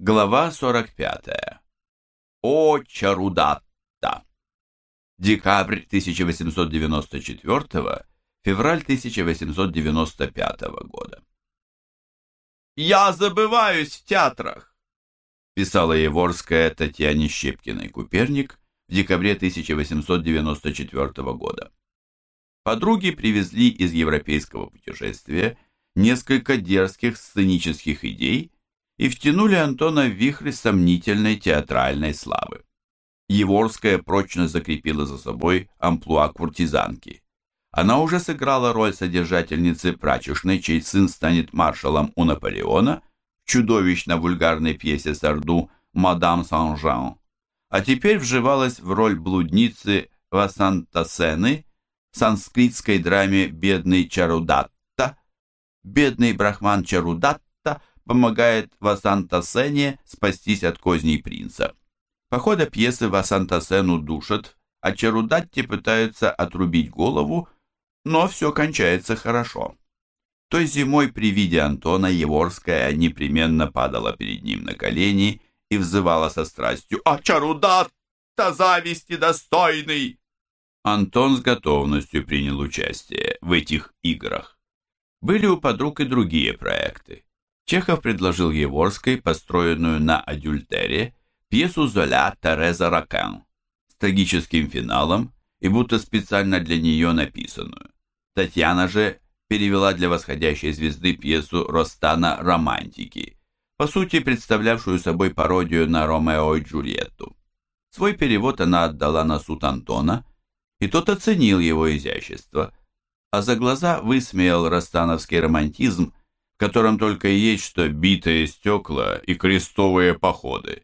Глава 45. О Чарудатта. Декабрь 1894, февраль 1895 года. «Я забываюсь в театрах», писала Еворская Татьяне Щепкиной Куперник в декабре 1894 года. Подруги привезли из европейского путешествия несколько дерзких сценических идей, и втянули Антона в вихрь сомнительной театральной славы. Еворская прочно закрепила за собой амплуа куртизанки. Она уже сыграла роль содержательницы прачечной, чей сын станет маршалом у Наполеона, в чудовищно-вульгарной пьесе Сарду «Мадам Сан-Жан», а теперь вживалась в роль блудницы Васантасены в санскритской драме «Бедный Чарудатта». Бедный брахман Чарудатта помогает Васантасене спастись от козней принца. По ходу пьесы Васантасену душат, а Чарудатти пытаются отрубить голову, но все кончается хорошо. Той зимой при виде Антона Еворская непременно падала перед ним на колени и взывала со страстью «А Чарудатта зависти достойный!» Антон с готовностью принял участие в этих играх. Были у подруг и другие проекты. Чехов предложил Еворской, построенную на адюльтере, пьесу Золя Тереза Ракан с трагическим финалом и будто специально для нее написанную. Татьяна же перевела для восходящей звезды пьесу Ростана «Романтики», по сути представлявшую собой пародию на Ромео и Джульетту. Свой перевод она отдала на суд Антона, и тот оценил его изящество, а за глаза высмеял ростановский романтизм в котором только и есть что битые стекла и крестовые походы.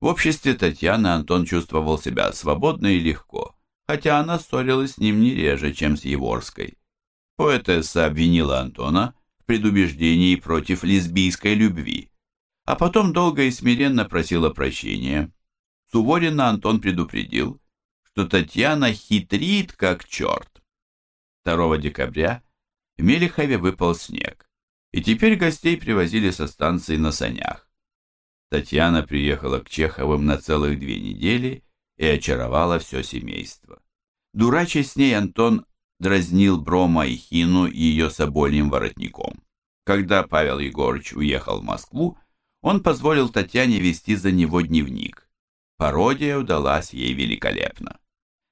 В обществе Татьяны Антон чувствовал себя свободно и легко, хотя она ссорилась с ним не реже, чем с Еворской. Поэтесса обвинила Антона в предубеждении против лесбийской любви, а потом долго и смиренно просила прощения. Суворина Антон предупредил, что Татьяна хитрит как черт. 2 декабря в Мелихове выпал снег и теперь гостей привозили со станции на санях. Татьяна приехала к Чеховым на целых две недели и очаровала все семейство. Дурачий с ней Антон дразнил Брома и Хину ее собольем воротником. Когда Павел Егорович уехал в Москву, он позволил Татьяне вести за него дневник. Пародия удалась ей великолепно.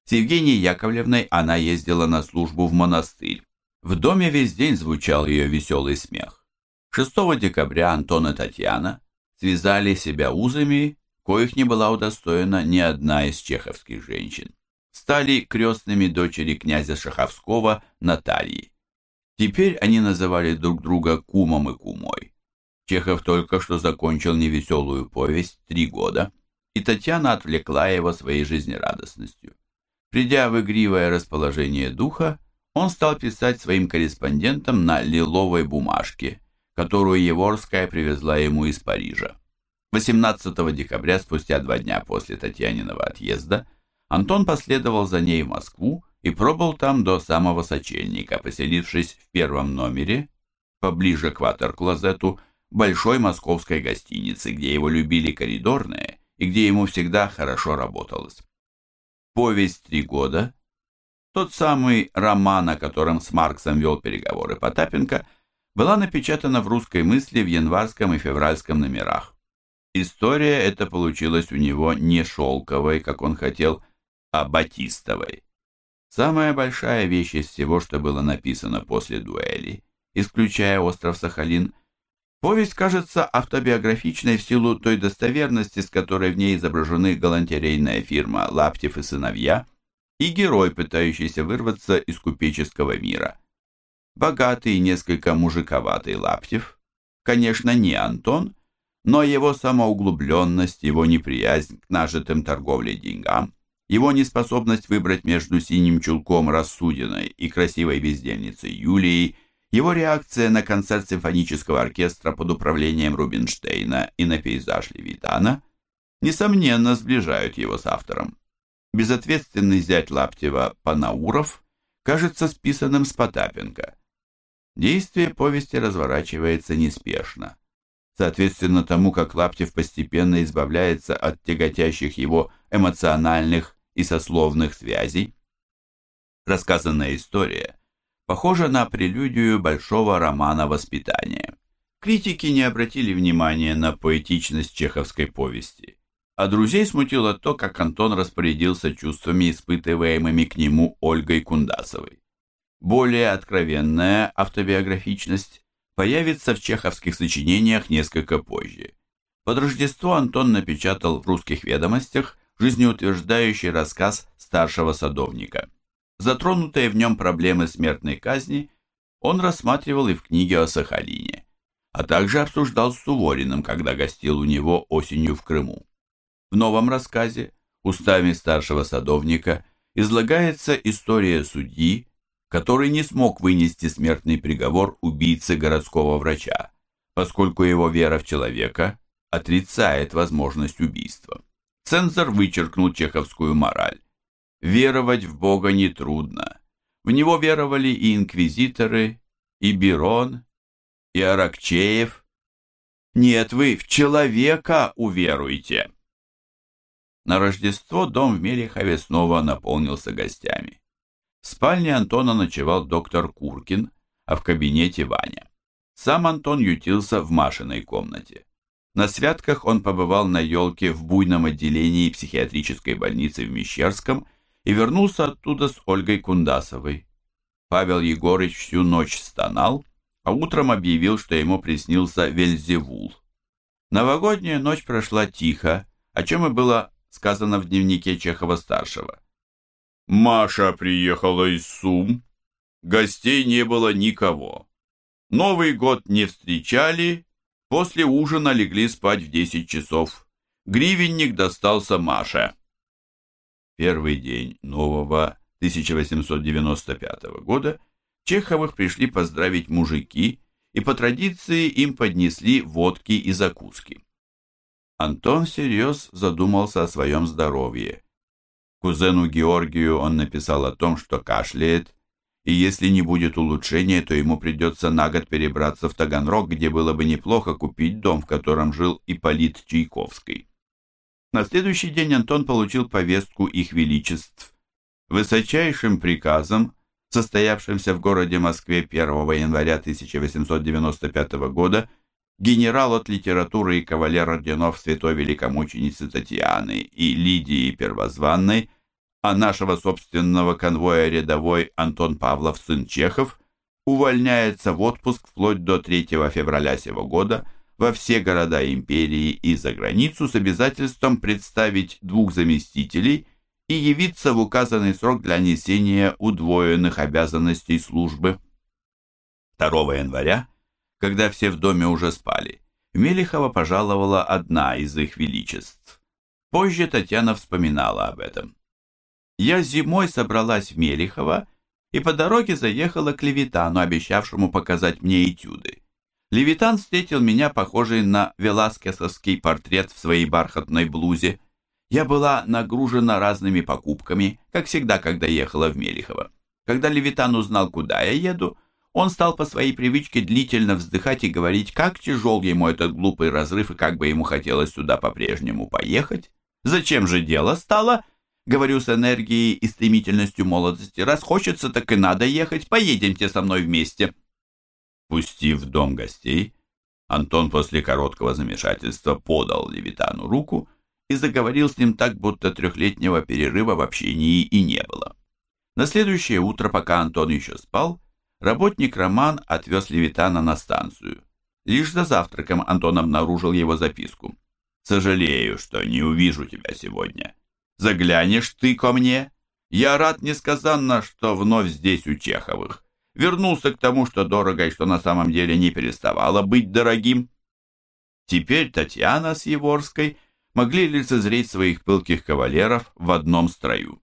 С Евгенией Яковлевной она ездила на службу в монастырь. В доме весь день звучал ее веселый смех. 6 декабря Антон и Татьяна связали себя узами, коих не была удостоена ни одна из чеховских женщин. Стали крестными дочери князя Шаховского Натальи. Теперь они называли друг друга кумом и кумой. Чехов только что закончил невеселую повесть «Три года», и Татьяна отвлекла его своей жизнерадостностью. Придя в игривое расположение духа, он стал писать своим корреспондентам на лиловой бумажке, которую Еворская привезла ему из Парижа. 18 декабря, спустя два дня после Татьяниного отъезда, Антон последовал за ней в Москву и пробыл там до самого сочельника, поселившись в первом номере, поближе к ватер-клозету, большой московской гостиницы, где его любили коридорные и где ему всегда хорошо работалось. Повесть «Три года» Тот самый роман, о котором с Марксом вел переговоры Потапенко, была напечатана в «Русской мысли» в январском и февральском номерах. История эта получилась у него не шелковой, как он хотел, а батистовой. Самая большая вещь из всего, что было написано после дуэли, исключая остров Сахалин, повесть кажется автобиографичной в силу той достоверности, с которой в ней изображены галантерейная фирма «Лаптев и сыновья», и герой, пытающийся вырваться из купеческого мира. Богатый и несколько мужиковатый Лаптев, конечно, не Антон, но его самоуглубленность, его неприязнь к нажитым торговле деньгам, его неспособность выбрать между синим чулком Рассудиной и красивой бездельницей Юлией, его реакция на концерт симфонического оркестра под управлением Рубинштейна и на пейзаж Левитана, несомненно, сближают его с автором. Безответственный зять Лаптева Панауров кажется списанным с Потапенко. Действие повести разворачивается неспешно. соответственно тому, как Лаптев постепенно избавляется от тяготящих его эмоциональных и сословных связей. Рассказанная история похожа на прелюдию большого романа воспитания. Критики не обратили внимания на поэтичность чеховской повести, а друзей смутило то, как Антон распорядился чувствами, испытываемыми к нему Ольгой Кундасовой. Более откровенная автобиографичность появится в чеховских сочинениях несколько позже. Под Рождество Антон напечатал в «Русских ведомостях» жизнеутверждающий рассказ старшего садовника. Затронутые в нем проблемы смертной казни он рассматривал и в книге о Сахалине, а также обсуждал с Сувориным, когда гостил у него осенью в Крыму. В новом рассказе, устами старшего садовника, излагается история судьи, который не смог вынести смертный приговор убийце городского врача, поскольку его вера в человека отрицает возможность убийства. Цензор вычеркнул чеховскую мораль. Веровать в Бога нетрудно. В него веровали и инквизиторы, и Бирон, и Аракчеев. Нет, вы в человека уверуйте. На Рождество дом в Мелехове снова наполнился гостями. В спальне Антона ночевал доктор Куркин, а в кабинете Ваня. Сам Антон ютился в Машиной комнате. На святках он побывал на елке в буйном отделении психиатрической больницы в Мещерском и вернулся оттуда с Ольгой Кундасовой. Павел Егорыч всю ночь стонал, а утром объявил, что ему приснился Вельзевул. Новогодняя ночь прошла тихо, о чем и было сказано в дневнике Чехова-старшего. «Маша приехала из Сум, гостей не было никого. Новый год не встречали, после ужина легли спать в 10 часов. Гривенник достался Маше» первый день нового 1895 года Чеховых пришли поздравить мужики, и по традиции им поднесли водки и закуски. Антон всерьез задумался о своем здоровье. Кузену Георгию он написал о том, что кашляет, и если не будет улучшения, то ему придется на год перебраться в Таганрог, где было бы неплохо купить дом, в котором жил Ипполит Чайковский. На следующий день Антон получил повестку их величеств. Высочайшим приказом, состоявшимся в городе Москве 1 января 1895 года, генерал от литературы и кавалер орденов святой великомученицы Татьяны и Лидии Первозванной, а нашего собственного конвоя рядовой Антон Павлов, сын Чехов, увольняется в отпуск вплоть до 3 февраля сего года – во все города империи и за границу с обязательством представить двух заместителей и явиться в указанный срок для несения удвоенных обязанностей службы. 2 января, когда все в доме уже спали, в Мелехово пожаловала одна из их величеств. Позже Татьяна вспоминала об этом. «Я зимой собралась в Мелехово и по дороге заехала к Левитану, обещавшему показать мне этюды. Левитан встретил меня похожий на веласкесовский портрет в своей бархатной блузе. Я была нагружена разными покупками, как всегда, когда ехала в Мелихово. Когда Левитан узнал, куда я еду, он стал по своей привычке длительно вздыхать и говорить, как тяжел ему этот глупый разрыв и как бы ему хотелось сюда по-прежнему поехать. Зачем же дело стало? Говорю с энергией и стремительностью молодости. Раз хочется, так и надо ехать. Поедемте со мной вместе. Пустив в дом гостей, Антон после короткого замешательства подал Левитану руку и заговорил с ним так, будто трехлетнего перерыва в общении и не было. На следующее утро, пока Антон еще спал, работник Роман отвез Левитана на станцию. Лишь за завтраком Антон обнаружил его записку. «Сожалею, что не увижу тебя сегодня. Заглянешь ты ко мне? Я рад несказанно, что вновь здесь у Чеховых вернулся к тому, что дорого и что на самом деле не переставало быть дорогим. Теперь Татьяна с Еворской могли лицезреть своих пылких кавалеров в одном строю.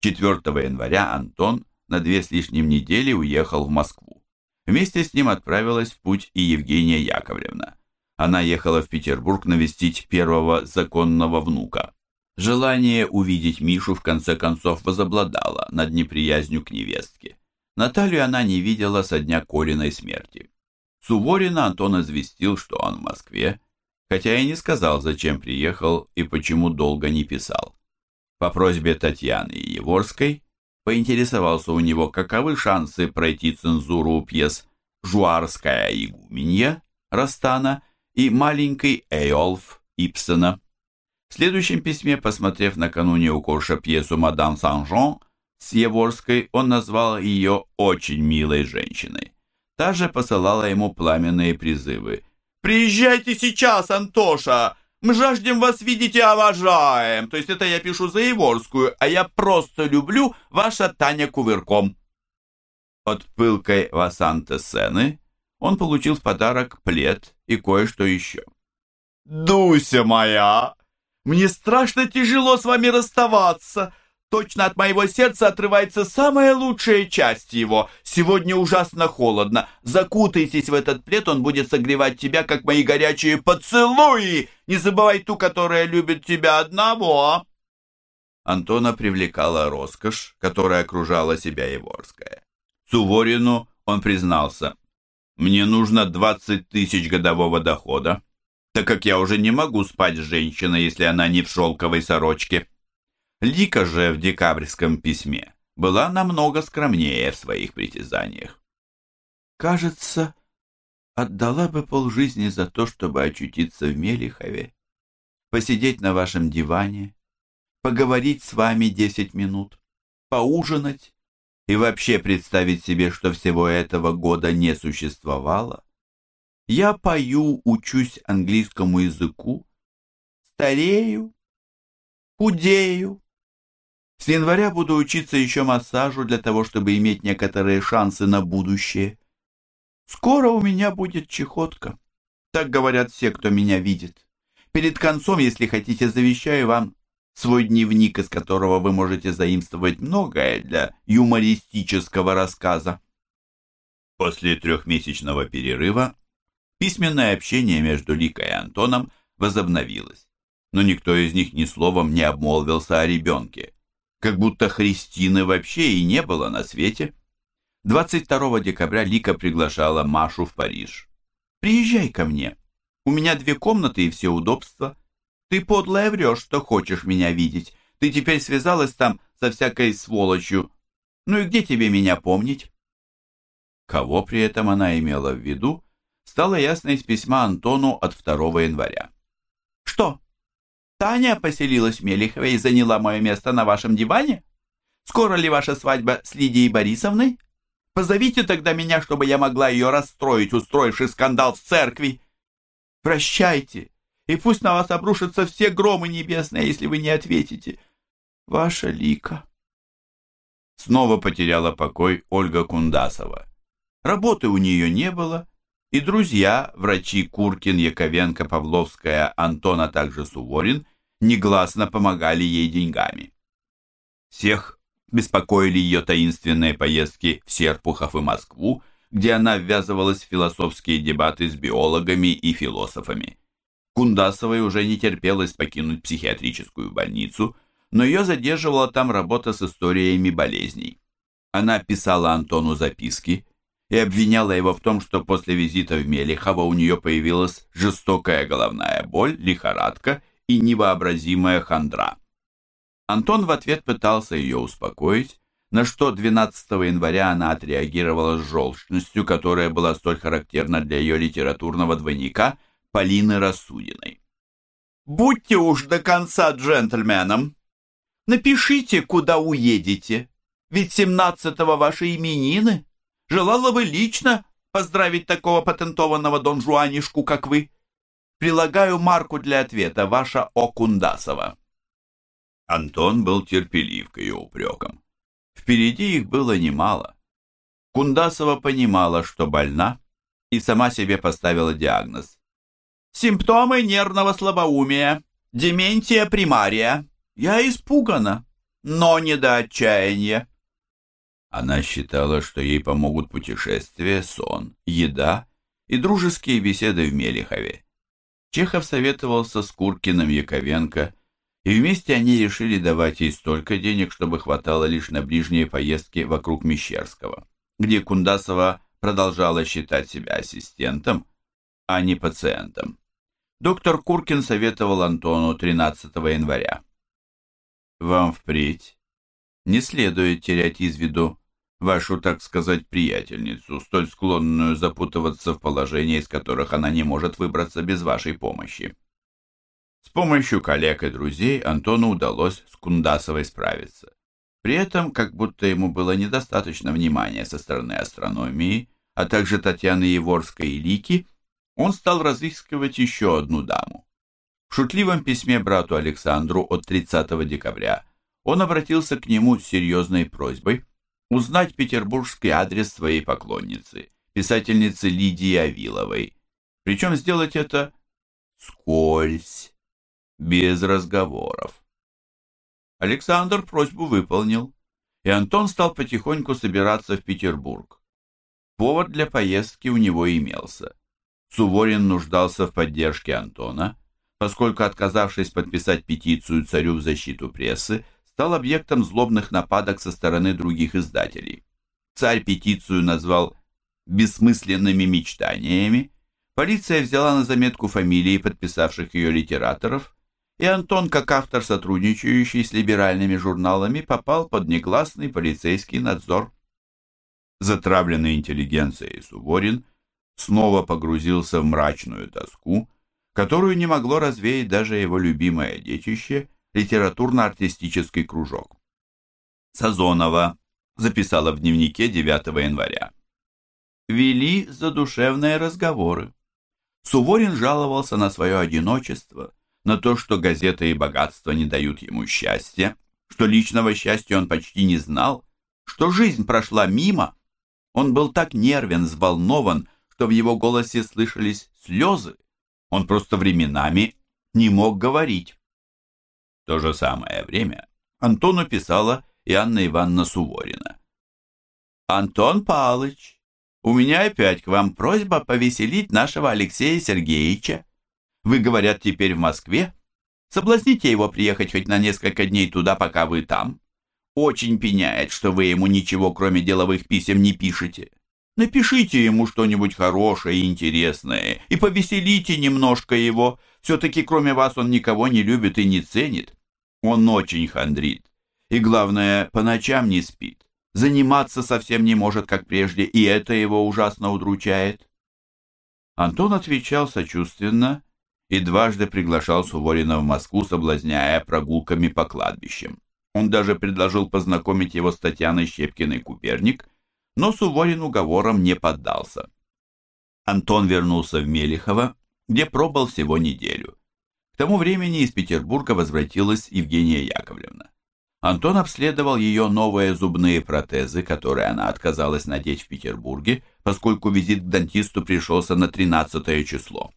4 января Антон на две с лишним недели уехал в Москву. Вместе с ним отправилась в путь и Евгения Яковлевна. Она ехала в Петербург навестить первого законного внука. Желание увидеть Мишу в конце концов возобладало над неприязнью к невестке. Наталью она не видела со дня Колиной смерти. Суворина Антон известил, что он в Москве, хотя и не сказал, зачем приехал и почему долго не писал. По просьбе Татьяны Еворской поинтересовался у него, каковы шансы пройти цензуру у пьес «Жуарская игуменья» Растана и «Маленький Эйолф» Ипсона. В следующем письме, посмотрев накануне у Корша пьесу «Мадам Сан-Жон» с Еворской, он назвал ее очень милой женщиной. Та же посылала ему пламенные призывы. «Приезжайте сейчас, Антоша! Мы жаждем вас видеть и обожаем!» То есть это я пишу за Еворскую, а я просто люблю ваша Таня Кувырком. От пылкой Васанте Сены он получил в подарок плед и кое-что еще. «Дуся моя! Мне страшно тяжело с вами расставаться!» Точно от моего сердца отрывается самая лучшая часть его. Сегодня ужасно холодно. Закутайтесь в этот плед, он будет согревать тебя, как мои горячие поцелуи. Не забывай ту, которая любит тебя одного. Антона привлекала роскошь, которая окружала себя Еворская. Суворину он признался. «Мне нужно 20 тысяч годового дохода, так как я уже не могу спать с женщиной, если она не в шелковой сорочке». Лика же в декабрьском письме была намного скромнее в своих притязаниях. «Кажется, отдала бы полжизни за то, чтобы очутиться в Мелихове, посидеть на вашем диване, поговорить с вами десять минут, поужинать и вообще представить себе, что всего этого года не существовало. Я пою, учусь английскому языку, старею, худею, с января буду учиться еще массажу для того, чтобы иметь некоторые шансы на будущее. Скоро у меня будет чехотка. Так говорят все, кто меня видит. Перед концом, если хотите, завещаю вам свой дневник, из которого вы можете заимствовать многое для юмористического рассказа. После трехмесячного перерыва письменное общение между Ликой и Антоном возобновилось, но никто из них ни словом не обмолвился о ребенке как будто Христины вообще и не было на свете. 22 декабря Лика приглашала Машу в Париж. «Приезжай ко мне. У меня две комнаты и все удобства. Ты подлая врешь, что хочешь меня видеть. Ты теперь связалась там со всякой сволочью. Ну и где тебе меня помнить?» Кого при этом она имела в виду, стало ясно из письма Антону от 2 января. «Что, Таня поселилась в Мелихове и заняла мое место на вашем диване? Скоро ли ваша свадьба с Лидией Борисовной? Позовите тогда меня, чтобы я могла ее расстроить, устроивши скандал в церкви. Прощайте, и пусть на вас обрушатся все громы небесные, если вы не ответите. Ваша Лика. Снова потеряла покой Ольга Кундасова. Работы у нее не было, и друзья, врачи Куркин, Яковенко, Павловская, Антон, а также Суворин, негласно помогали ей деньгами. Всех беспокоили ее таинственные поездки в Серпухов и Москву, где она ввязывалась в философские дебаты с биологами и философами. Кундасовой уже не терпелось покинуть психиатрическую больницу, но ее задерживала там работа с историями болезней. Она писала Антону записки, и обвиняла его в том, что после визита в Мелехово у нее появилась жестокая головная боль, лихорадка и невообразимая хандра. Антон в ответ пытался ее успокоить, на что 12 января она отреагировала с желчностью, которая была столь характерна для ее литературного двойника Полины Рассудиной. «Будьте уж до конца джентльменом! Напишите, куда уедете, ведь 17-го ваши именины!» Желала бы лично поздравить такого патентованного Дон Жуанишку, как вы. Прилагаю марку для ответа, ваша Окундасова. Антон был терпелив к ее упрекам. Впереди их было немало. Кундасова понимала, что больна, и сама себе поставила диагноз. Симптомы нервного слабоумия, дементия примария. Я испугана, но не до отчаяния. Она считала, что ей помогут путешествия, сон, еда и дружеские беседы в Мелихове. Чехов советовался с Куркиным Яковенко, и вместе они решили давать ей столько денег, чтобы хватало лишь на ближние поездки вокруг Мещерского, где Кундасова продолжала считать себя ассистентом, а не пациентом. Доктор Куркин советовал Антону 13 января. «Вам впредь не следует терять из виду вашу, так сказать, приятельницу, столь склонную запутываться в положении, из которых она не может выбраться без вашей помощи». С помощью коллег и друзей Антону удалось с Кундасовой справиться. При этом, как будто ему было недостаточно внимания со стороны астрономии, а также Татьяны Еворской и Лики, он стал разыскивать еще одну даму. В шутливом письме брату Александру от 30 декабря он обратился к нему с серьезной просьбой узнать петербургский адрес своей поклонницы, писательницы Лидии Авиловой, причем сделать это скользь, без разговоров. Александр просьбу выполнил, и Антон стал потихоньку собираться в Петербург. Повод для поездки у него имелся. Суворин нуждался в поддержке Антона, поскольку, отказавшись подписать петицию царю в защиту прессы, стал объектом злобных нападок со стороны других издателей. Царь петицию назвал «бессмысленными мечтаниями», полиция взяла на заметку фамилии подписавших ее литераторов, и Антон, как автор, сотрудничающий с либеральными журналами, попал под негласный полицейский надзор. Затравленный интеллигенцией Суворин снова погрузился в мрачную тоску, которую не могло развеять даже его любимое детище – литературно-артистический кружок. Сазонова записала в дневнике 9 января. Вели задушевные разговоры. Суворин жаловался на свое одиночество – на то, что газеты и богатство не дают ему счастья, что личного счастья он почти не знал, что жизнь прошла мимо. Он был так нервен, взволнован, что в его голосе слышались слезы. Он просто временами не мог говорить. В то же самое время Антону писала и Анна Ивановна Суворина. «Антон Павлович, у меня опять к вам просьба повеселить нашего Алексея Сергеевича. Вы, говорят, теперь в Москве? Соблазните его приехать хоть на несколько дней туда, пока вы там. Очень пеняет, что вы ему ничего, кроме деловых писем, не пишете. Напишите ему что-нибудь хорошее и интересное, и повеселите немножко его. Все-таки кроме вас он никого не любит и не ценит. Он очень хандрит. И главное, по ночам не спит. Заниматься совсем не может, как прежде, и это его ужасно удручает. Антон отвечал сочувственно и дважды приглашал Суворина в Москву, соблазняя прогулками по кладбищам. Он даже предложил познакомить его с Татьяной Щепкиной-Куперник, но Суворин уговором не поддался. Антон вернулся в Мелихово, где пробыл всего неделю. К тому времени из Петербурга возвратилась Евгения Яковлевна. Антон обследовал ее новые зубные протезы, которые она отказалась надеть в Петербурге, поскольку визит к дантисту пришелся на 13 число.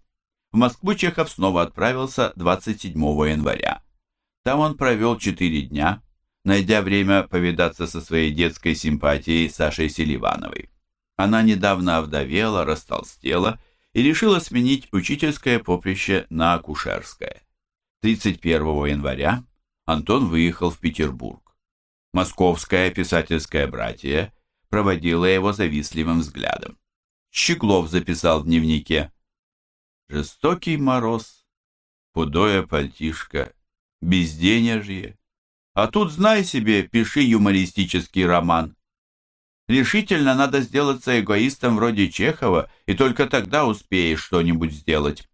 В Москву Чехов снова отправился 27 января. Там он провел четыре дня, найдя время повидаться со своей детской симпатией Сашей Селивановой. Она недавно овдовела, растолстела и решила сменить учительское поприще на акушерское. 31 января Антон выехал в Петербург. Московское писательское братье проводило его завистливым взглядом. Щеглов записал в дневнике Жестокий мороз, худое пальтишко, безденежье. А тут, знай себе, пиши юмористический роман. Решительно надо сделаться эгоистом вроде Чехова, и только тогда успеешь что-нибудь сделать.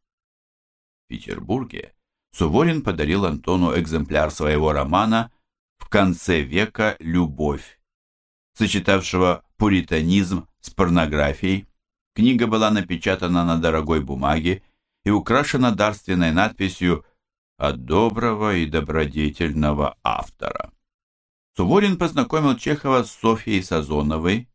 В Петербурге Суворин подарил Антону экземпляр своего романа «В конце века. Любовь», сочетавшего пуританизм с порнографией. Книга была напечатана на дорогой бумаге и украшена дарственной надписью «От доброго и добродетельного автора». Суворин познакомил Чехова с Софьей Сазоновой,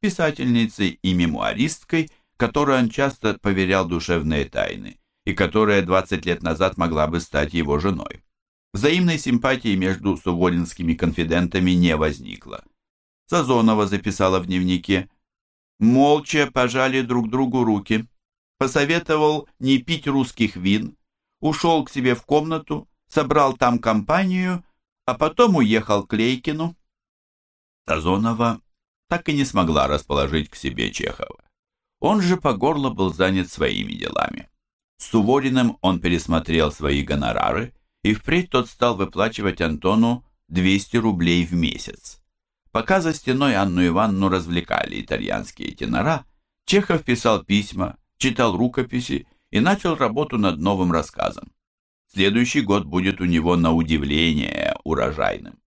писательницей и мемуаристкой, которой он часто поверял душевные тайны и которая 20 лет назад могла бы стать его женой. Взаимной симпатии между суворинскими конфидентами не возникло. Сазонова записала в дневнике «Молча пожали друг другу руки» посоветовал не пить русских вин, ушел к себе в комнату, собрал там компанию, а потом уехал к Лейкину. Сазонова так и не смогла расположить к себе Чехова. Он же по горло был занят своими делами. С Сувориным он пересмотрел свои гонорары, и впредь тот стал выплачивать Антону 200 рублей в месяц. Пока за стеной Анну Ивановну развлекали итальянские тенора, Чехов писал письма, читал рукописи и начал работу над новым рассказом. Следующий год будет у него на удивление урожайным.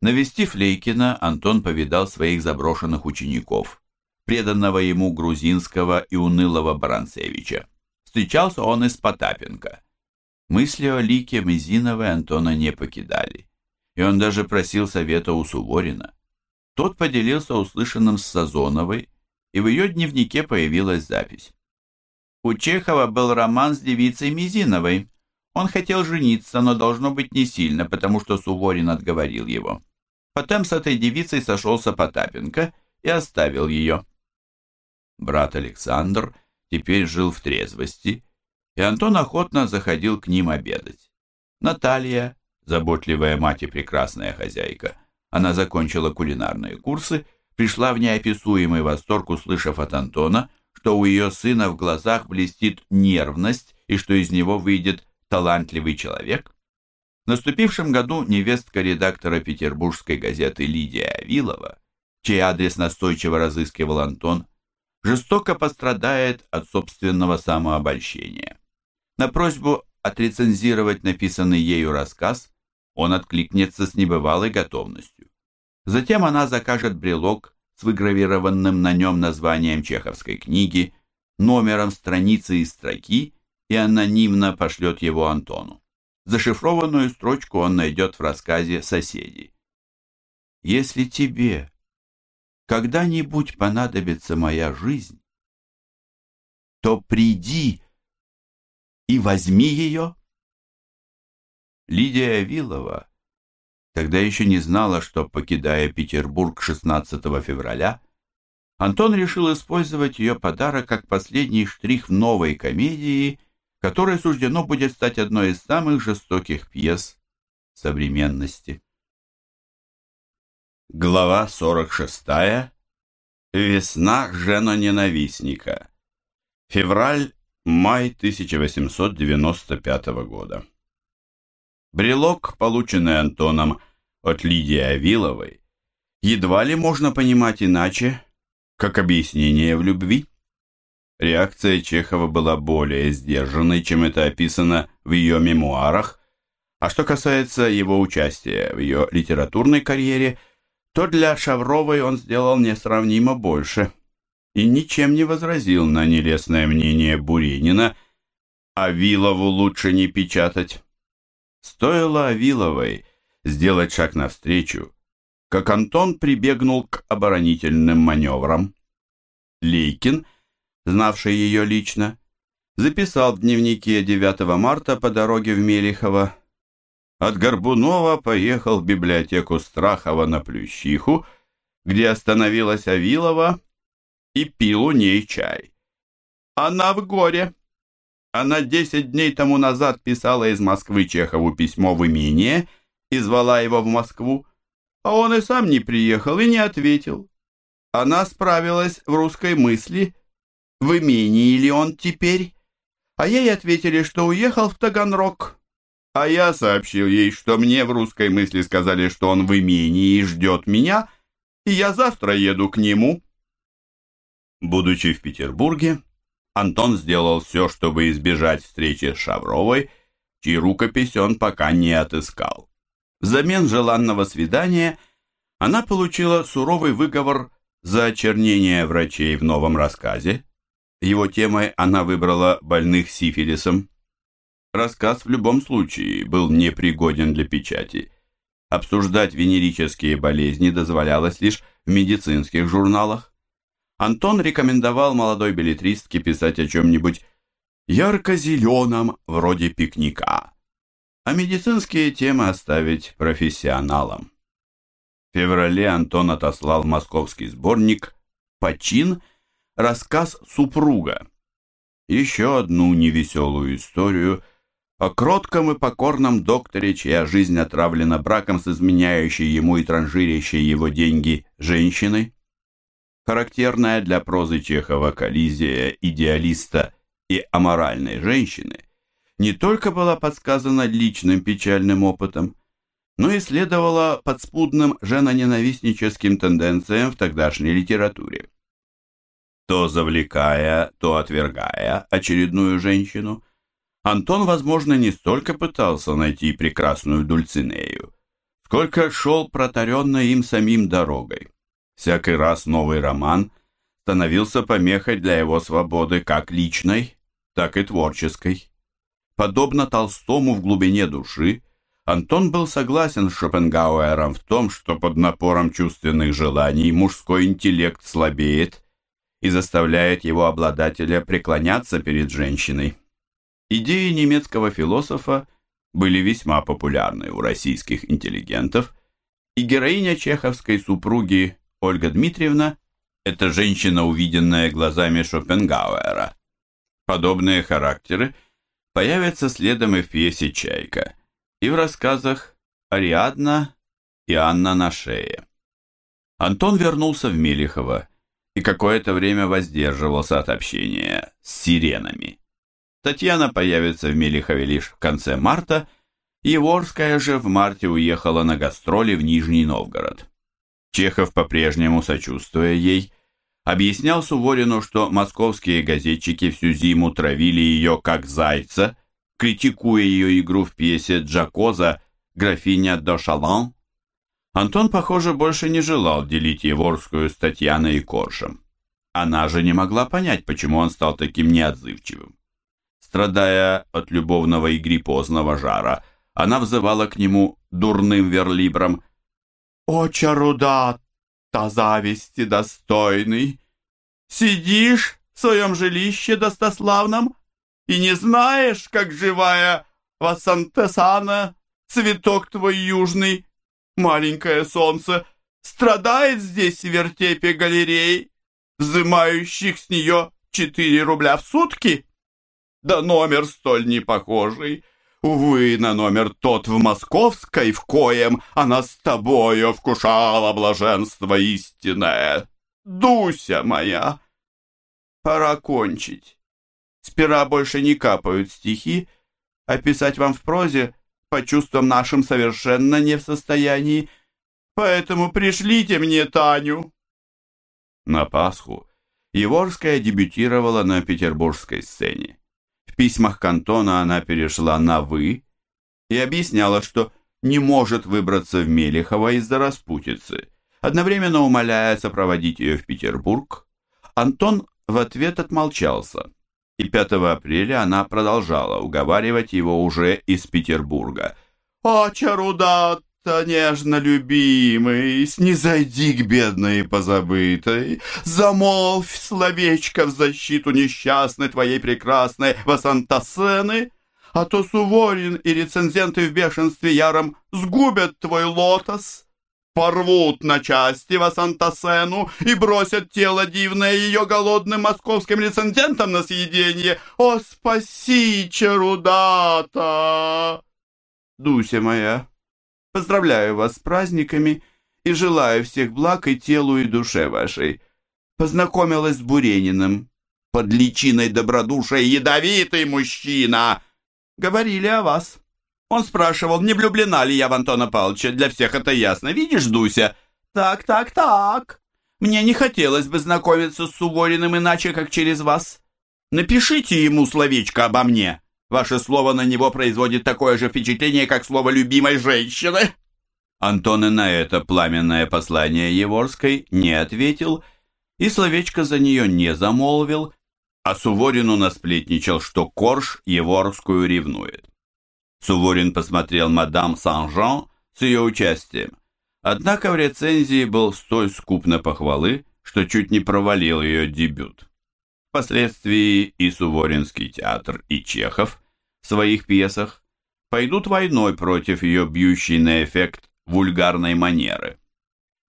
Навестив Лейкина, Антон повидал своих заброшенных учеников, преданного ему грузинского и унылого Баранцевича. Встречался он и с Потапенко. Мысли о Лике Мизиновой Антона не покидали, и он даже просил совета у Суворина. Тот поделился услышанным с Сазоновой, и в ее дневнике появилась запись. У Чехова был роман с девицей Мизиновой. Он хотел жениться, но должно быть не сильно, потому что Суворин отговорил его. Потом с этой девицей сошелся Потапенко и оставил ее. Брат Александр теперь жил в трезвости, и Антон охотно заходил к ним обедать. Наталья, заботливая мать и прекрасная хозяйка, она закончила кулинарные курсы, пришла в неописуемый восторг, услышав от Антона, что у ее сына в глазах блестит нервность и что из него выйдет талантливый человек. В наступившем году невестка редактора петербургской газеты Лидия Авилова, чей адрес настойчиво разыскивал Антон, жестоко пострадает от собственного самообольщения. На просьбу отрецензировать написанный ею рассказ он откликнется с небывалой готовностью. Затем она закажет брелок с выгравированным на нем названием чеховской книги, номером страницы и строки и анонимно пошлет его Антону. Зашифрованную строчку он найдет в рассказе «Соседи». «Если тебе когда-нибудь понадобится моя жизнь, то приди и возьми ее». Лидия Вилова тогда еще не знала, что, покидая Петербург 16 февраля, Антон решил использовать ее подарок как последний штрих в новой комедии которое суждено будет стать одной из самых жестоких пьес современности. Глава 46. Весна жена-ненавистника. Февраль-май 1895 года. Брелок, полученный Антоном от Лидии Авиловой, едва ли можно понимать иначе, как объяснение в любви. Реакция Чехова была более сдержанной, чем это описано в ее мемуарах, а что касается его участия в ее литературной карьере, то для Шавровой он сделал несравнимо больше и ничем не возразил на нелестное мнение Буренина, а Вилову лучше не печатать. Стоило Авиловой сделать шаг навстречу, как Антон прибегнул к оборонительным маневрам. Лейкин – знавший ее лично, записал в дневнике 9 марта по дороге в Мелихово. От Горбунова поехал в библиотеку Страхова на Плющиху, где остановилась Авилова и пил у ней чай. Она в горе. Она десять дней тому назад писала из Москвы Чехову письмо в имение и звала его в Москву, а он и сам не приехал и не ответил. Она справилась в русской мысли в имении ли он теперь? А ей ответили, что уехал в Таганрог. А я сообщил ей, что мне в русской мысли сказали, что он в имении и ждет меня, и я завтра еду к нему. Будучи в Петербурге, Антон сделал все, чтобы избежать встречи с Шавровой, чьи рукопись он пока не отыскал. Взамен желанного свидания она получила суровый выговор за очернение врачей в новом рассказе, его темой она выбрала больных сифилисом. Рассказ в любом случае был непригоден для печати. Обсуждать венерические болезни дозволялось лишь в медицинских журналах. Антон рекомендовал молодой билетристке писать о чем-нибудь ярко-зеленом, вроде пикника, а медицинские темы оставить профессионалам. В феврале Антон отослал московский сборник «Почин» Рассказ супруга. Еще одну невеселую историю о кротком и покорном докторе, чья жизнь отравлена браком с изменяющей ему и транжирящей его деньги женщиной. характерная для прозы Чехова коллизия идеалиста и аморальной женщины, не только была подсказана личным печальным опытом, но и следовала подспудным женоненавистническим тенденциям в тогдашней литературе. То завлекая, то отвергая очередную женщину, Антон, возможно, не столько пытался найти прекрасную Дульцинею, сколько шел протаренной им самим дорогой. Всякий раз новый роман становился помехой для его свободы как личной, так и творческой. Подобно Толстому в глубине души, Антон был согласен с Шопенгауэром в том, что под напором чувственных желаний мужской интеллект слабеет и заставляет его обладателя преклоняться перед женщиной. Идеи немецкого философа были весьма популярны у российских интеллигентов, и героиня чеховской супруги Ольга Дмитриевна – это женщина, увиденная глазами Шопенгауэра. Подобные характеры появятся следом и в пьесе «Чайка», и в рассказах «Ариадна» и «Анна на шее». Антон вернулся в Мелихово и какое-то время воздерживался от общения с сиренами. Татьяна появится в Мелихове лишь в конце марта, Еворская же в марте уехала на гастроли в Нижний Новгород. Чехов, по-прежнему сочувствуя ей, объяснял Суворину, что московские газетчики всю зиму травили ее как зайца, критикуя ее игру в пьесе Джакоза «Графиня до Шалан». Антон, похоже, больше не желал делить Еворскую с Татьяной и Коршем. Она же не могла понять, почему он стал таким неотзывчивым. Страдая от любовного и гриппозного жара, она взывала к нему дурным верлибром «О, та зависти достойный! Сидишь в своем жилище достославном и не знаешь, как живая Васантесана, цветок твой южный, маленькое солнце, страдает здесь в вертепе галерей, взымающих с нее четыре рубля в сутки?» да номер столь непохожий. Увы, на номер тот в московской, в коем она с тобою вкушала блаженство истинное. Дуся моя! Пора кончить. С пера больше не капают стихи, а писать вам в прозе по чувствам нашим совершенно не в состоянии, поэтому пришлите мне Таню. На Пасху Еворская дебютировала на петербургской сцене письмах Кантона она перешла на «вы» и объясняла, что не может выбраться в Мелехово из-за распутицы, одновременно умоляя сопроводить ее в Петербург. Антон в ответ отмолчался, и 5 апреля она продолжала уговаривать его уже из Петербурга. «О, Чарудат, что нежно любимый, снизойди к бедной и позабытой, замолвь словечко в защиту несчастной твоей прекрасной Васантасены, а то Суворин и рецензенты в бешенстве яром сгубят твой лотос, порвут на части Васантасену и бросят тело дивное ее голодным московским рецензентам на съедение. О, спаси, Чарудата! Дуся моя, Поздравляю вас с праздниками и желаю всех благ и телу, и душе вашей. Познакомилась с Бурениным. Под личиной добродушия ядовитый мужчина. Говорили о вас. Он спрашивал, не влюблена ли я в Антона Павловича. Для всех это ясно. Видишь, Дуся? Так, так, так. Мне не хотелось бы знакомиться с Сувориным иначе, как через вас. Напишите ему словечко обо мне. Ваше слово на него производит такое же впечатление, как слово любимой женщины». Антон и на это пламенное послание Еворской не ответил и словечко за нее не замолвил, а Суворину насплетничал, что Корж Еворскую ревнует. Суворин посмотрел мадам Сан-Жан с ее участием, однако в рецензии был столь скуп на похвалы, что чуть не провалил ее дебют. Впоследствии и Суворинский театр, и Чехов в своих пьесах пойдут войной против ее бьющей на эффект вульгарной манеры.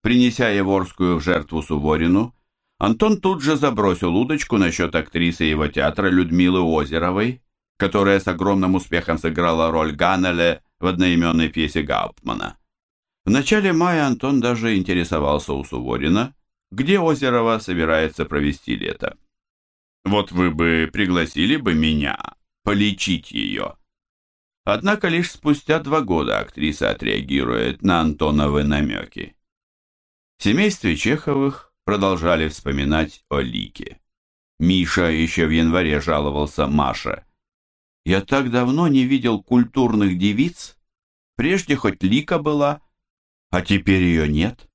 Принеся Еворскую в жертву Суворину, Антон тут же забросил удочку насчет актрисы его театра Людмилы Озеровой, которая с огромным успехом сыграла роль Ганнеле в одноименной пьесе Гауптмана. В начале мая Антон даже интересовался у Суворина, где Озерова собирается провести лето. Вот вы бы пригласили бы меня полечить ее. Однако лишь спустя два года актриса отреагирует на Антоновы намеки. В семействе Чеховых продолжали вспоминать о Лике. Миша еще в январе жаловался Маше. «Я так давно не видел культурных девиц. Прежде хоть Лика была, а теперь ее нет».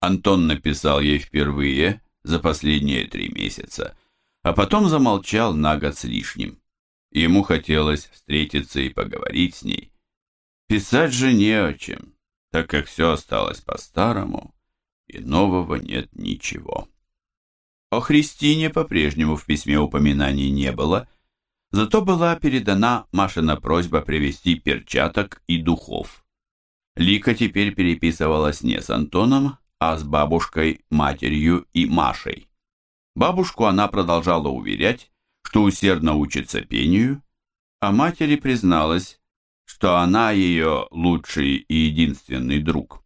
Антон написал ей впервые за последние три месяца, а потом замолчал на год с лишним. Ему хотелось встретиться и поговорить с ней. Писать же не о чем, так как все осталось по-старому, и нового нет ничего. О Христине по-прежнему в письме упоминаний не было, зато была передана Машина просьба привезти перчаток и духов. Лика теперь переписывалась не с Антоном, а с бабушкой, матерью и Машей. Бабушку она продолжала уверять, что усердно учится пению, а матери призналась, что она ее лучший и единственный друг.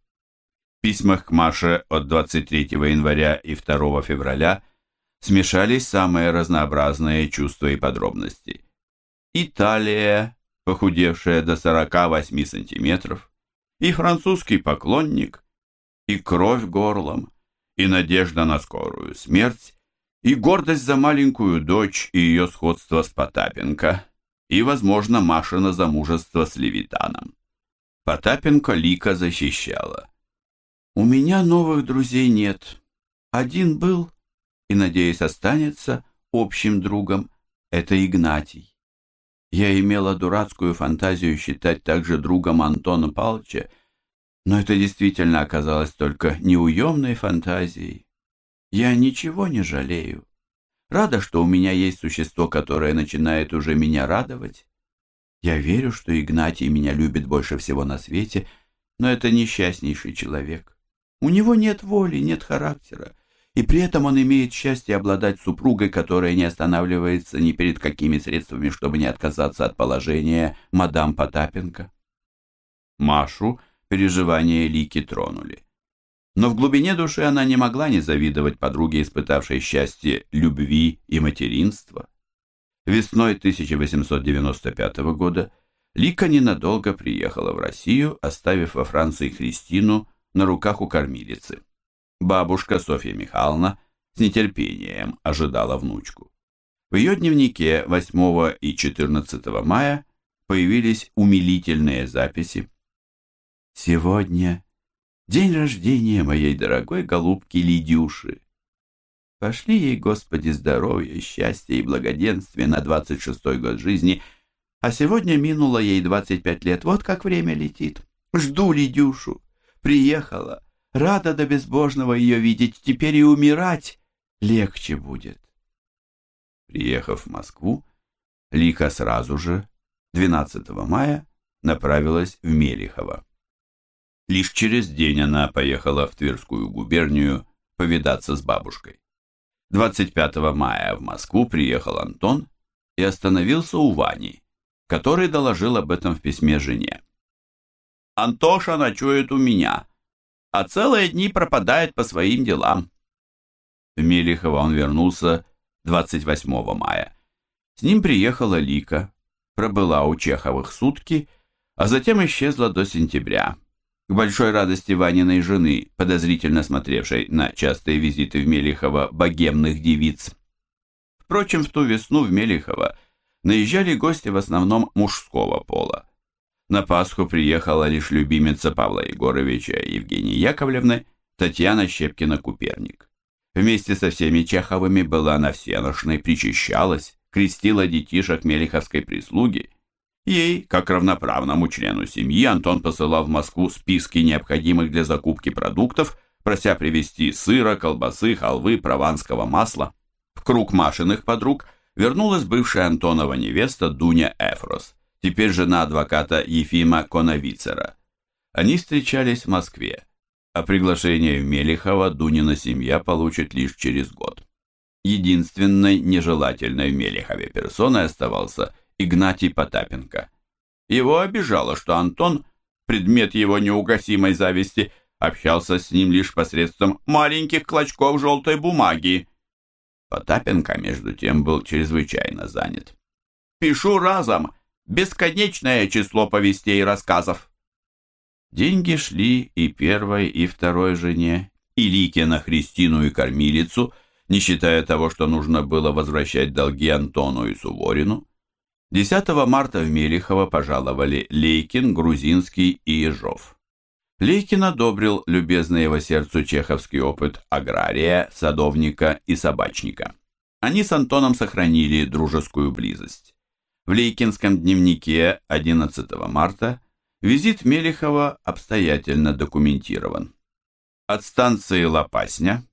В письмах к Маше от 23 января и 2 февраля смешались самые разнообразные чувства и подробности. Италия, похудевшая до 48 сантиметров, и французский поклонник, и кровь горлом, и надежда на скорую смерть, и гордость за маленькую дочь и ее сходство с Потапенко, и, возможно, Машина замужество с Левитаном. Потапенко Лика защищала. «У меня новых друзей нет. Один был, и, надеюсь, останется общим другом. Это Игнатий. Я имела дурацкую фантазию считать также другом Антона Павловича, но это действительно оказалось только неуемной фантазией. Я ничего не жалею. Рада, что у меня есть существо, которое начинает уже меня радовать. Я верю, что Игнатий меня любит больше всего на свете, но это несчастнейший человек. У него нет воли, нет характера, и при этом он имеет счастье обладать супругой, которая не останавливается ни перед какими средствами, чтобы не отказаться от положения мадам Потапенко. Машу переживания Лики тронули. Но в глубине души она не могла не завидовать подруге, испытавшей счастье любви и материнства. Весной 1895 года Лика ненадолго приехала в Россию, оставив во Франции Христину на руках у кормилицы. Бабушка Софья Михайловна с нетерпением ожидала внучку. В ее дневнике 8 и 14 мая появились умилительные записи, Сегодня день рождения моей дорогой голубки Лидюши. Пошли ей, Господи, здоровья, счастья и благоденствия на двадцать шестой год жизни, а сегодня минуло ей двадцать пять лет. Вот как время летит. Жду Лидюшу. Приехала. Рада до безбожного ее видеть. Теперь и умирать легче будет. Приехав в Москву, Лика сразу же, 12 мая, направилась в Мелихово. Лишь через день она поехала в Тверскую губернию повидаться с бабушкой. 25 мая в Москву приехал Антон и остановился у Вани, который доложил об этом в письме жене. «Антоша ночует у меня, а целые дни пропадает по своим делам». В Мелихово он вернулся 28 мая. С ним приехала Лика, пробыла у Чеховых сутки, а затем исчезла до сентября, к большой радости Ваниной жены, подозрительно смотревшей на частые визиты в Мелихово богемных девиц. Впрочем, в ту весну в Мелихово наезжали гости в основном мужского пола. На Пасху приехала лишь любимица Павла Егоровича Евгении Яковлевны Татьяна Щепкина-Куперник. Вместе со всеми Чеховыми была на всеношной, причащалась, крестила детишек мелиховской прислуги Ей, как равноправному члену семьи, Антон посылал в Москву списки необходимых для закупки продуктов, прося привезти сыра, колбасы, халвы, прованского масла. В круг Машиных подруг вернулась бывшая Антонова невеста Дуня Эфрос, теперь жена адвоката Ефима Коновицера. Они встречались в Москве, а приглашение в Мелихово Дунина семья получит лишь через год. Единственной нежелательной в Мелихове персоной оставался Игнатий Потапенко. Его обижало, что Антон, предмет его неугасимой зависти, общался с ним лишь посредством маленьких клочков желтой бумаги. Потапенко, между тем, был чрезвычайно занят. «Пишу разом бесконечное число повестей и рассказов». Деньги шли и первой, и второй жене, и Лике на Христину и кормилицу, не считая того, что нужно было возвращать долги Антону и Суворину. 10 марта в Мелихово пожаловали Лейкин, Грузинский и Ежов. Лейкин одобрил любезный его сердцу чеховский опыт агрария, садовника и собачника. Они с Антоном сохранили дружескую близость. В Лейкинском дневнике 11 марта визит Мелихова обстоятельно документирован. От станции Лопасня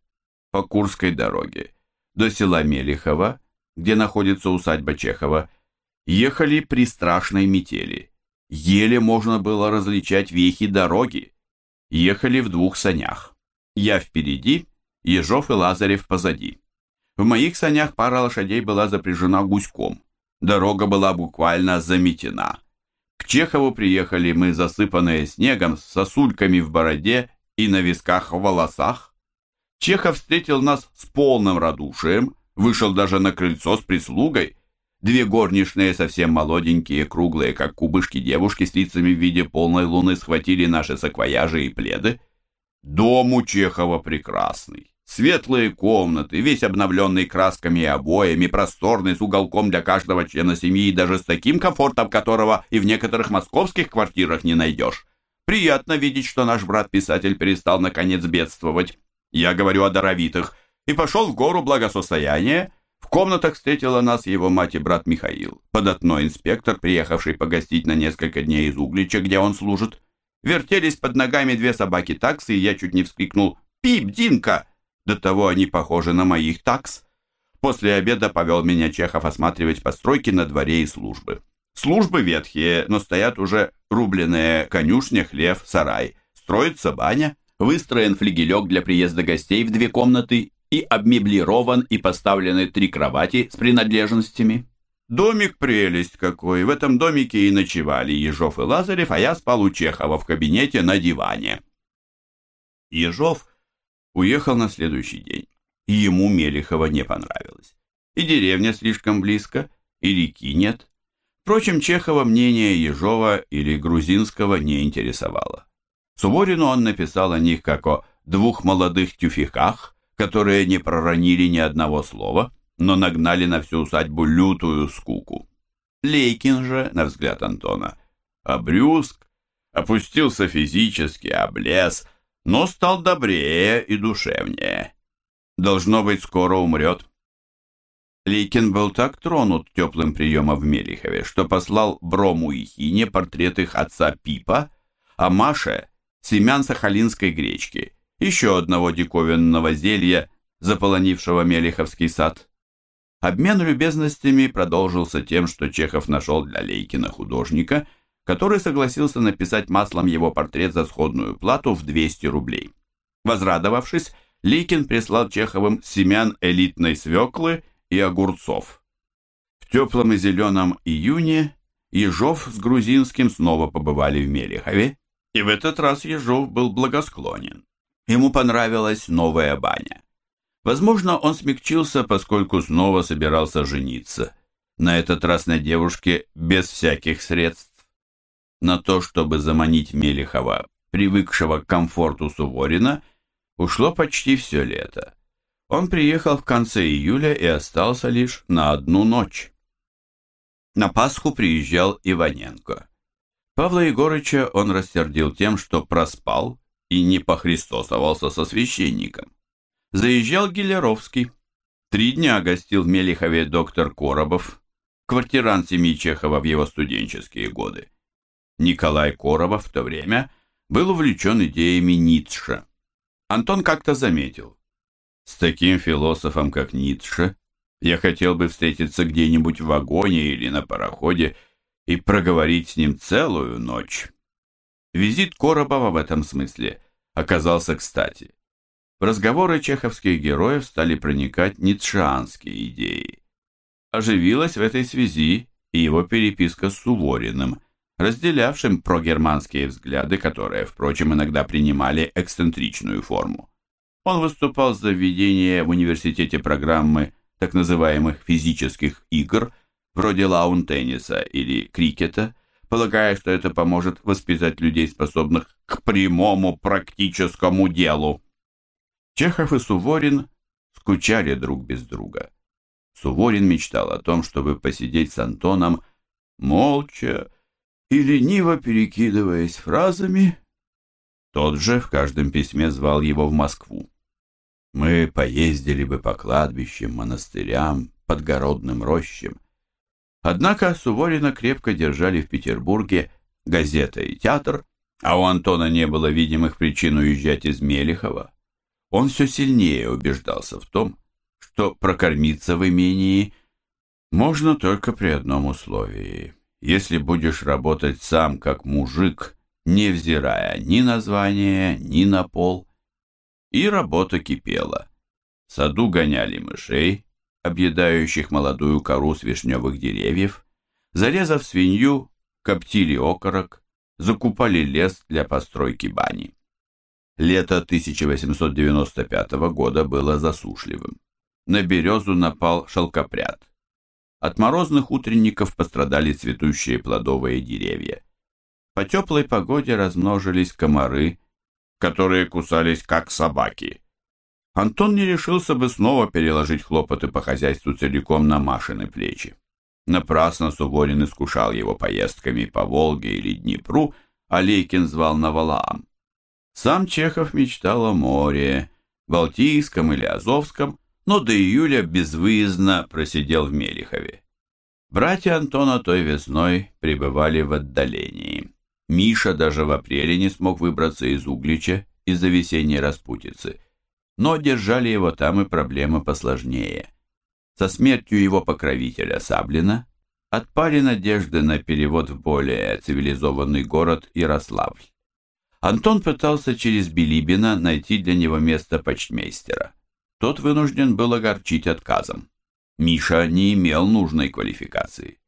по Курской дороге до села Мелихова, где находится усадьба Чехова, ехали при страшной метели. Еле можно было различать вехи дороги. Ехали в двух санях. Я впереди, Ежов и Лазарев позади. В моих санях пара лошадей была запряжена гуськом. Дорога была буквально заметена. К Чехову приехали мы, засыпанные снегом, с сосульками в бороде и на висках в волосах. Чехов встретил нас с полным радушием, вышел даже на крыльцо с прислугой, Две горничные, совсем молоденькие, круглые, как кубышки девушки с лицами в виде полной луны, схватили наши саквояжи и пледы. Дом у Чехова прекрасный. Светлые комнаты, весь обновленный красками и обоями, просторный, с уголком для каждого члена семьи, и даже с таким комфортом, которого и в некоторых московских квартирах не найдешь. Приятно видеть, что наш брат-писатель перестал наконец бедствовать. Я говорю о даровитых. И пошел в гору благосостояния, в комнатах встретила нас его мать и брат Михаил, податной инспектор, приехавший погостить на несколько дней из Углича, где он служит. Вертелись под ногами две собаки таксы, и я чуть не вскрикнул «Пип, Динка!» До того они похожи на моих такс. После обеда повел меня Чехов осматривать постройки на дворе и службы. Службы ветхие, но стоят уже рубленые конюшня, хлев, сарай. Строится баня, выстроен флигелек для приезда гостей в две комнаты и обмеблирован и поставлены три кровати с принадлежностями. Домик прелесть какой. В этом домике и ночевали Ежов и Лазарев, а я спал у Чехова в кабинете на диване. Ежов уехал на следующий день, и ему Мелихова не понравилось. И деревня слишком близко, и реки нет. Впрочем, Чехова мнение Ежова или Грузинского не интересовало. Суворину он написал о них как о двух молодых тюфяках, которые не проронили ни одного слова, но нагнали на всю усадьбу лютую скуку. Лейкин же, на взгляд Антона, обрюзг, опустился физически, облез, но стал добрее и душевнее. Должно быть, скоро умрет. Лейкин был так тронут теплым приемом в Мелихове, что послал Брому и Хине портрет их отца Пипа, а Маше – семян сахалинской гречки – еще одного диковинного зелья, заполонившего Мелиховский сад. Обмен любезностями продолжился тем, что Чехов нашел для Лейкина художника, который согласился написать маслом его портрет за сходную плату в 200 рублей. Возрадовавшись, Лейкин прислал Чеховым семян элитной свеклы и огурцов. В теплом и зеленом июне Ежов с Грузинским снова побывали в Мелихове, и в этот раз Ежов был благосклонен. Ему понравилась новая баня. Возможно, он смягчился, поскольку снова собирался жениться. На этот раз на девушке без всяких средств. На то, чтобы заманить Мелехова, привыкшего к комфорту Суворина, ушло почти все лето. Он приехал в конце июля и остался лишь на одну ночь. На Пасху приезжал Иваненко. Павла Егорыча он рассердил тем, что проспал и не похристосовался со священником. Заезжал Гелеровский. Три дня гостил в Мелихове доктор Коробов, квартирант семьи Чехова в его студенческие годы. Николай Коробов в то время был увлечен идеями Ницше. Антон как-то заметил. С таким философом, как Ницше, я хотел бы встретиться где-нибудь в вагоне или на пароходе и проговорить с ним целую ночь. Визит Коробова в этом смысле оказался кстати. В разговоры чеховских героев стали проникать ницшеанские идеи. Оживилась в этой связи и его переписка с Сувориным, разделявшим прогерманские взгляды, которые, впрочем, иногда принимали эксцентричную форму. Он выступал за введение в университете программы так называемых физических игр, вроде лаун-тенниса или крикета, полагая, что это поможет воспитать людей, способных к прямому практическому делу. Чехов и Суворин скучали друг без друга. Суворин мечтал о том, чтобы посидеть с Антоном молча и лениво перекидываясь фразами. Тот же в каждом письме звал его в Москву. Мы поездили бы по кладбищам, монастырям, подгородным рощам. Однако Суворина крепко держали в Петербурге газета и театр, а у Антона не было видимых причин уезжать из Мелехова. Он все сильнее убеждался в том, что прокормиться в имении можно только при одном условии. Если будешь работать сам как мужик, невзирая ни на звание, ни на пол, и работа кипела. В саду гоняли мышей, объедающих молодую кору с вишневых деревьев, зарезав свинью, коптили окорок, закупали лес для постройки бани. Лето 1895 года было засушливым. На березу напал шелкопряд. От морозных утренников пострадали цветущие плодовые деревья. По теплой погоде размножились комары, которые кусались как собаки. Антон не решился бы снова переложить хлопоты по хозяйству целиком на Машины плечи. Напрасно Суворин искушал его поездками по Волге или Днепру, а Лейкин звал на Валаам. Сам Чехов мечтал о море, Балтийском или Азовском, но до июля безвыездно просидел в Мелихове. Братья Антона той весной пребывали в отдалении. Миша даже в апреле не смог выбраться из Углича из-за весенней распутицы, но держали его там и проблемы посложнее. Со смертью его покровителя Саблина отпали надежды на перевод в более цивилизованный город Ярославль. Антон пытался через Билибина найти для него место почтмейстера. Тот вынужден был огорчить отказом. Миша не имел нужной квалификации.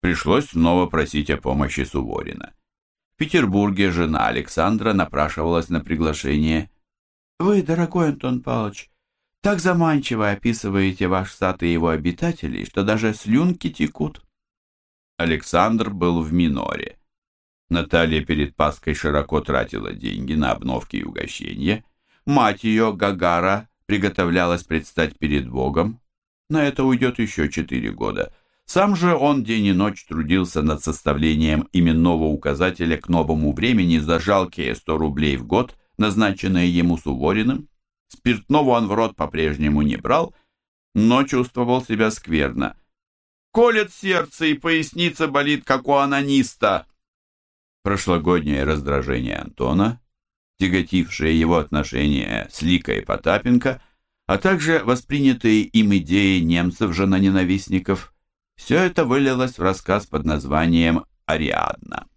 Пришлось снова просить о помощи Суворина. В Петербурге жена Александра напрашивалась на приглашение. «Вы, дорогой Антон Павлович, так заманчиво описываете ваш сад и его обитателей, что даже слюнки текут». Александр был в миноре. Наталья перед Паской широко тратила деньги на обновки и угощения. Мать ее, Гагара, приготовлялась предстать перед Богом. На это уйдет еще четыре года – сам же он день и ночь трудился над составлением именного указателя к новому времени за жалкие 100 рублей в год, назначенные ему Сувориным. Спиртного он в рот по-прежнему не брал, но чувствовал себя скверно. «Колет сердце и поясница болит, как у анониста!» Прошлогоднее раздражение Антона, тяготившее его отношения с Ликой Потапенко, а также воспринятые им идеи немцев-женоненавистников – все это вылилось в рассказ под названием «Ариадна».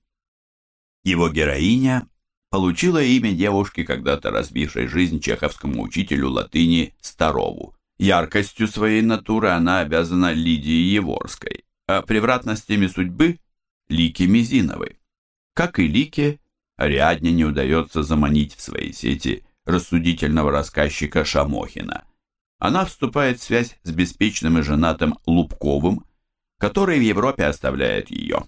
Его героиня получила имя девушки, когда-то разбившей жизнь чеховскому учителю латыни Старову. Яркостью своей натуры она обязана Лидии Еворской, а превратностями судьбы – Лике Мизиновой. Как и Лике, Ариадне не удается заманить в свои сети рассудительного рассказчика Шамохина. Она вступает в связь с беспечным и женатым Лубковым, который в Европе оставляет ее.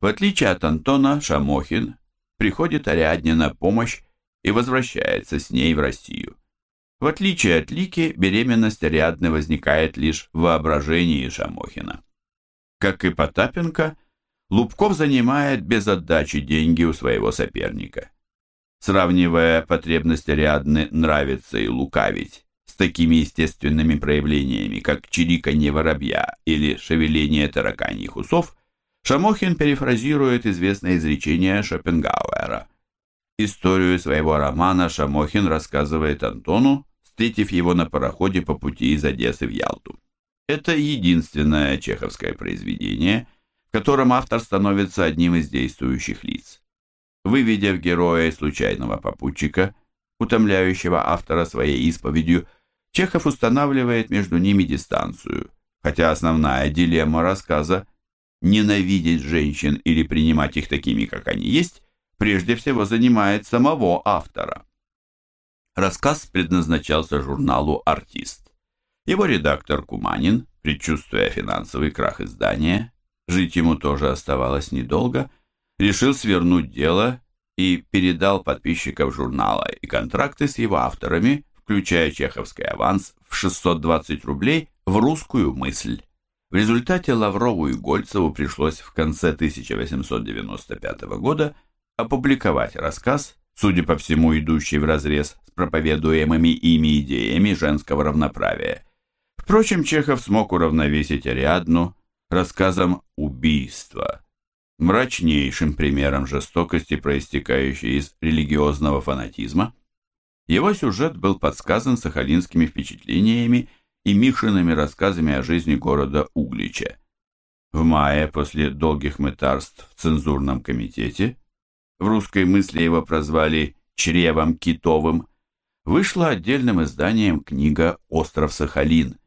В отличие от Антона, Шамохин приходит Ариадне на помощь и возвращается с ней в Россию. В отличие от Лики, беременность Ариадны возникает лишь в воображении Шамохина. Как и Потапенко, Лубков занимает без отдачи деньги у своего соперника. Сравнивая потребность Ариадны нравиться и лукавить с такими естественными проявлениями, как чириканье воробья или шевеление тараканьих усов, Шамохин перефразирует известное изречение Шопенгауэра. Историю своего романа Шамохин рассказывает Антону, встретив его на пароходе по пути из Одессы в Ялту. Это единственное чеховское произведение, в котором автор становится одним из действующих лиц. Выведя в героя случайного попутчика, утомляющего автора своей исповедью, Чехов устанавливает между ними дистанцию, хотя основная дилемма рассказа ненавидеть женщин или принимать их такими, как они есть, прежде всего занимает самого автора. Рассказ предназначался журналу «Артист». Его редактор Куманин, предчувствуя финансовый крах издания, жить ему тоже оставалось недолго, решил свернуть дело и передал подписчиков журнала и контракты с его авторами, включая чеховский аванс в 620 рублей, в русскую мысль. В результате Лаврову и Гольцеву пришлось в конце 1895 года опубликовать рассказ, судя по всему идущий вразрез с проповедуемыми ими идеями женского равноправия. Впрочем, Чехов смог уравновесить Ариадну рассказом «Убийство», мрачнейшим примером жестокости, проистекающей из религиозного фанатизма. Его сюжет был подсказан сахалинскими впечатлениями и Мишиными рассказами о жизни города Углича. В мае, после долгих мытарств в цензурном комитете, в русской мысли его прозвали «чревом китовым», вышла отдельным изданием книга «Остров Сахалин»,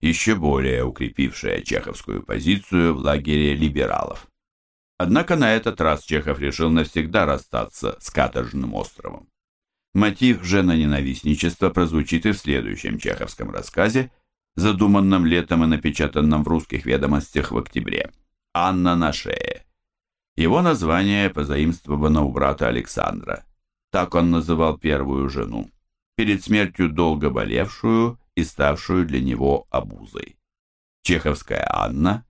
еще более укрепившая чеховскую позицию в лагере либералов. Однако на этот раз Чехов решил навсегда расстаться с каторжным островом. Мотив женоненавистничества прозвучит и в следующем чеховском рассказе, задуманном летом и напечатанном в русских ведомостях в октябре. «Анна на шее». Его название позаимствовано у брата Александра. Так он называл первую жену, перед смертью долго болевшую и ставшую для него обузой. Чеховская Анна,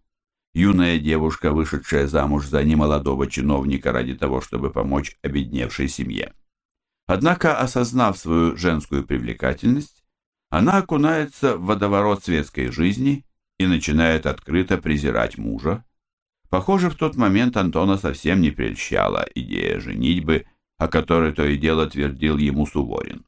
юная девушка, вышедшая замуж за немолодого чиновника ради того, чтобы помочь обедневшей семье. Однако, осознав свою женскую привлекательность, она окунается в водоворот светской жизни и начинает открыто презирать мужа. Похоже, в тот момент Антона совсем не прельщала идея женитьбы, о которой то и дело твердил ему Суворин.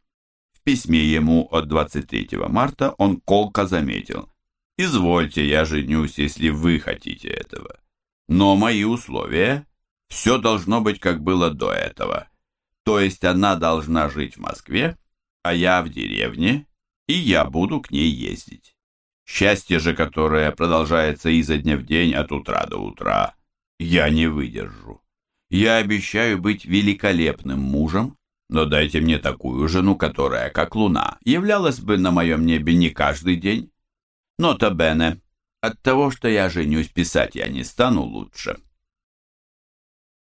В письме ему от 23 марта он колко заметил «Извольте, я женюсь, если вы хотите этого. Но мои условия – все должно быть, как было до этого. То есть она должна жить в Москве, а я в деревне, и я буду к ней ездить. Счастье же, которое продолжается изо дня в день от утра до утра, я не выдержу. Я обещаю быть великолепным мужем, но дайте мне такую жену, которая, как луна, являлась бы на моем небе не каждый день. Нота Бене, от того, что я женюсь, писать я не стану лучше.